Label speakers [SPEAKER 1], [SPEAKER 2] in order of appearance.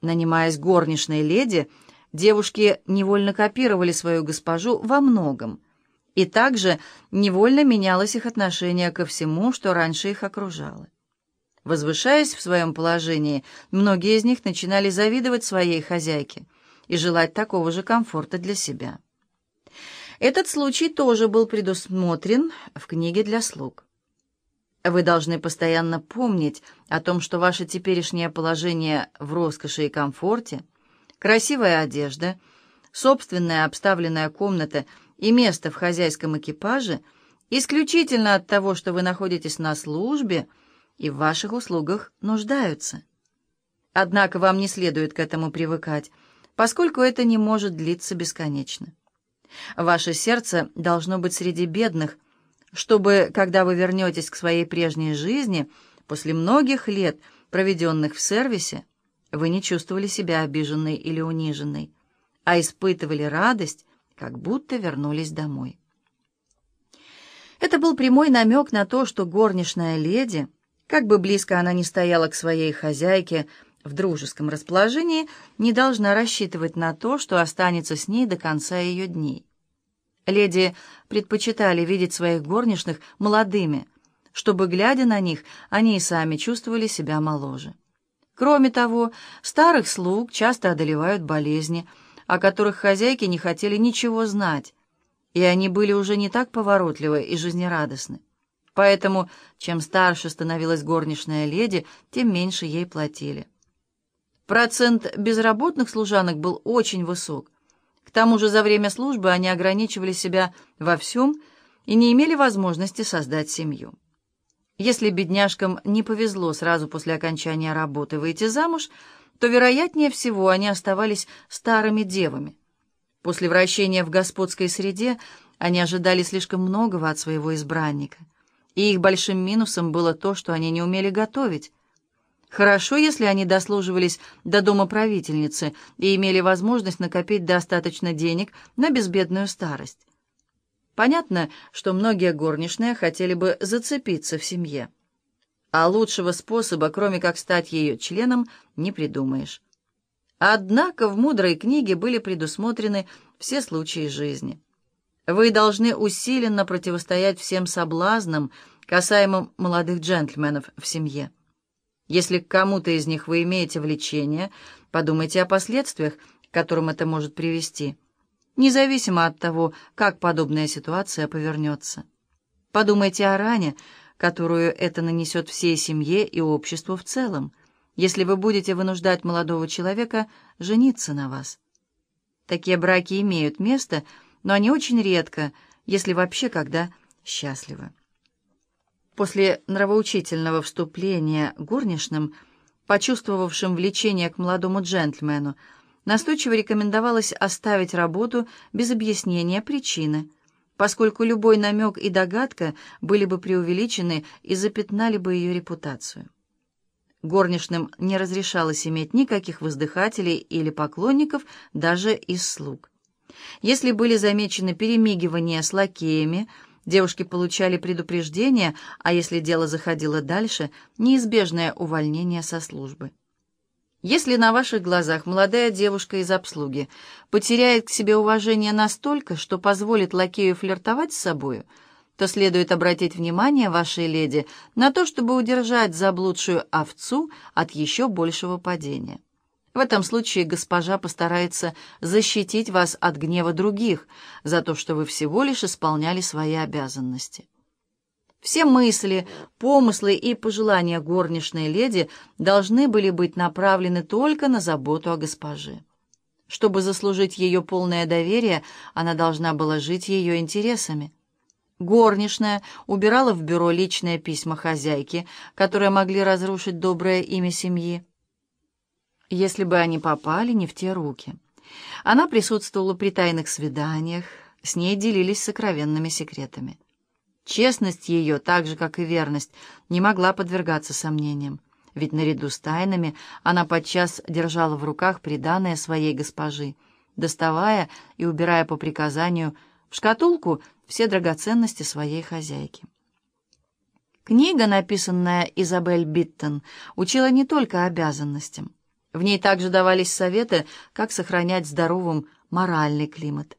[SPEAKER 1] Нанимаясь горничной леди, девушки невольно копировали свою госпожу во многом, и также невольно менялось их отношение ко всему, что раньше их окружало. Возвышаясь в своем положении, многие из них начинали завидовать своей хозяйке и желать такого же комфорта для себя. Этот случай тоже был предусмотрен в книге для слуг. Вы должны постоянно помнить о том, что ваше теперешнее положение в роскоши и комфорте, красивая одежда, собственная обставленная комната и место в хозяйском экипаже исключительно от того, что вы находитесь на службе и в ваших услугах нуждаются. Однако вам не следует к этому привыкать, поскольку это не может длиться бесконечно. Ваше сердце должно быть среди бедных – чтобы, когда вы вернетесь к своей прежней жизни, после многих лет, проведенных в сервисе, вы не чувствовали себя обиженной или униженной, а испытывали радость, как будто вернулись домой. Это был прямой намек на то, что горничная леди, как бы близко она ни стояла к своей хозяйке в дружеском расположении, не должна рассчитывать на то, что останется с ней до конца ее дней. Леди предпочитали видеть своих горничных молодыми, чтобы, глядя на них, они и сами чувствовали себя моложе. Кроме того, старых слуг часто одолевают болезни, о которых хозяйки не хотели ничего знать, и они были уже не так поворотливы и жизнерадостны. Поэтому, чем старше становилась горничная леди, тем меньше ей платили. Процент безработных служанок был очень высок – к тому же за время службы они ограничивали себя во всем и не имели возможности создать семью. Если бедняжкам не повезло сразу после окончания работы выйти замуж, то, вероятнее всего, они оставались старыми девами. После вращения в господской среде они ожидали слишком многого от своего избранника, и их большим минусом было то, что они не умели готовить, Хорошо, если они дослуживались до дома правительницы и имели возможность накопить достаточно денег на безбедную старость. Понятно, что многие горничные хотели бы зацепиться в семье. А лучшего способа, кроме как стать ее членом, не придумаешь. Однако в мудрой книге были предусмотрены все случаи жизни. Вы должны усиленно противостоять всем соблазнам, касаемым молодых джентльменов в семье. Если к кому-то из них вы имеете влечение, подумайте о последствиях, к которым это может привести, независимо от того, как подобная ситуация повернется. Подумайте о ране, которую это нанесет всей семье и обществу в целом, если вы будете вынуждать молодого человека жениться на вас. Такие браки имеют место, но они очень редко, если вообще когда счастливы. После нравоучительного вступления горничным, почувствовавшим влечение к молодому джентльмену, настойчиво рекомендовалось оставить работу без объяснения причины, поскольку любой намек и догадка были бы преувеличены и запятнали бы ее репутацию. Горничным не разрешалось иметь никаких воздыхателей или поклонников, даже из слуг. Если были замечены перемигивания с лакеями, Девушки получали предупреждение, а если дело заходило дальше, неизбежное увольнение со службы. Если на ваших глазах молодая девушка из обслуги потеряет к себе уважение настолько, что позволит лакею флиртовать с собою, то следует обратить внимание вашей леди на то, чтобы удержать заблудшую овцу от еще большего падения. В этом случае госпожа постарается защитить вас от гнева других за то, что вы всего лишь исполняли свои обязанности. Все мысли, помыслы и пожелания горничной леди должны были быть направлены только на заботу о госпоже. Чтобы заслужить ее полное доверие, она должна была жить ее интересами. Горничная убирала в бюро личные письма хозяйки, которые могли разрушить доброе имя семьи если бы они попали не в те руки. Она присутствовала при тайных свиданиях, с ней делились сокровенными секретами. Честность ее, так же, как и верность, не могла подвергаться сомнениям, ведь наряду с тайнами она подчас держала в руках приданное своей госпожи, доставая и убирая по приказанию в шкатулку все драгоценности своей хозяйки. Книга, написанная Изабель Биттон, учила не только обязанностям. В ней также давались советы, как сохранять здоровым моральный климат.